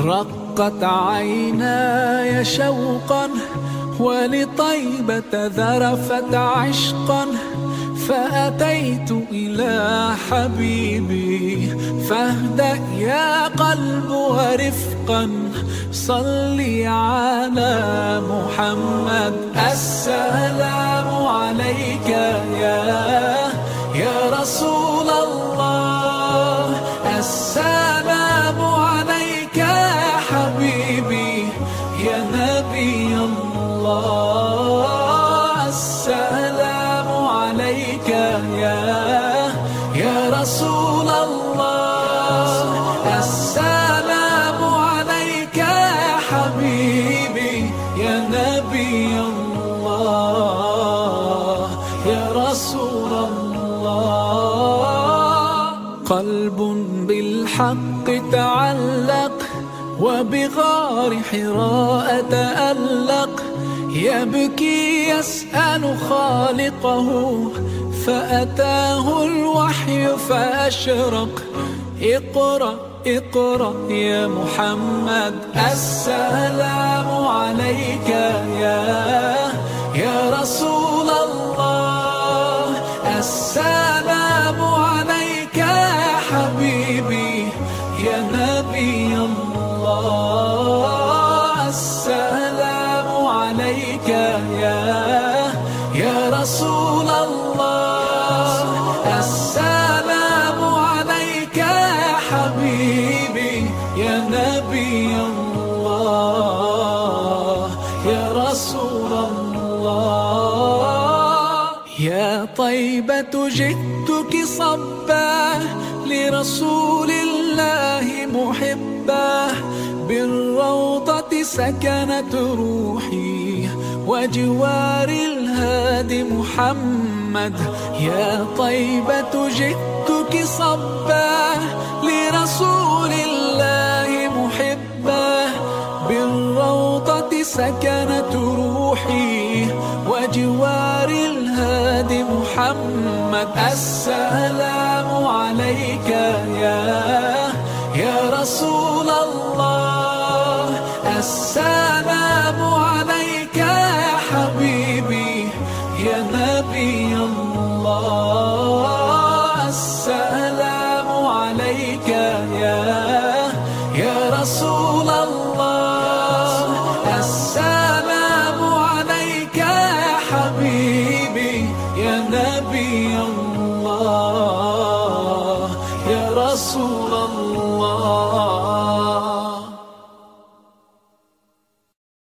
رقت عيناي شوقا ولطيبة ذرفت عشقا فأتيت إلى حبيبي فاهدأ يا قلب ورفقا صلي على محمد. السلام عليك يا يا رسول السلام عليك يا رسول الله. السلام عليك يا حبيبي يا نبي الله يا رسول الله. قلب بالحق تعلق وبغار حراء تألق. يبكي يسأل خالقه فأتاه الوحي فأشرق. اقرأ اقرأ يا محمد السلام عليك يا عليك يا رسول الله. السلام عليك يا حبيبي يا نبي الله يا رسول الله. يا طيبة جئتك صبا لرسول الله محبا. بالروضة سكنت روحي وجوار الهادي محمد. يا طيبة جئتك صبا لرسول الله محبا. بالروضة سكنت روحي. وجوار الهادي محمد. السلام عليك يا يا رسول نبي يا نبي الله يا رسول الله.